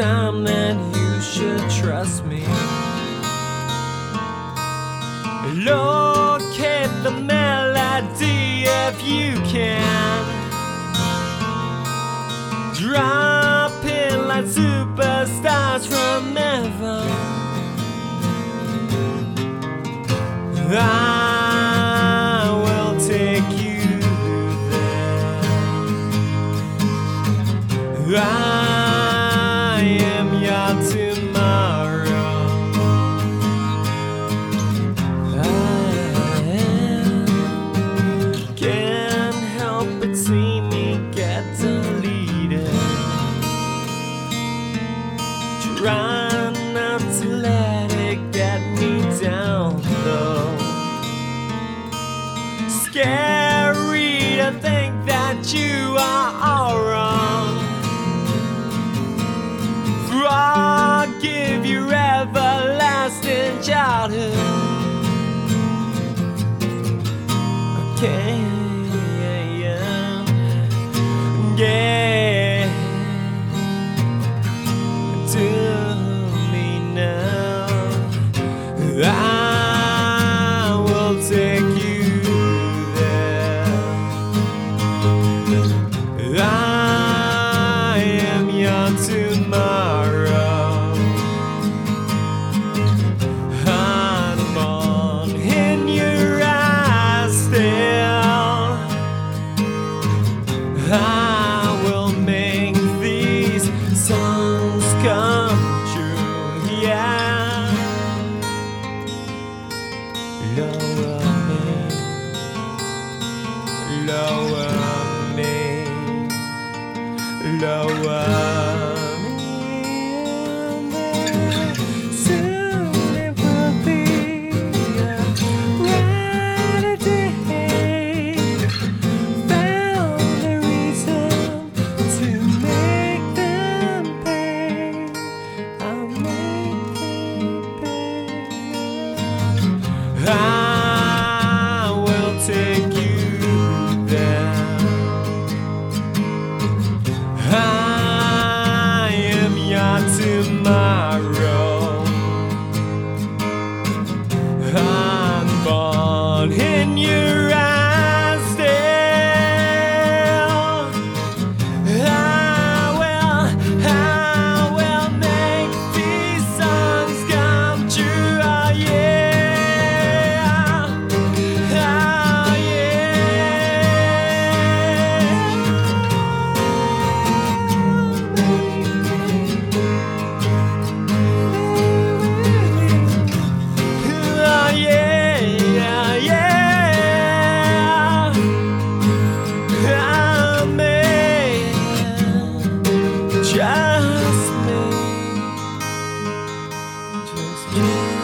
time that you should trust me. Lord. Try not to let it get me down, though. Scary to think that you are all wrong. For I'll give you everlasting childhood. I can't. I know my room. you.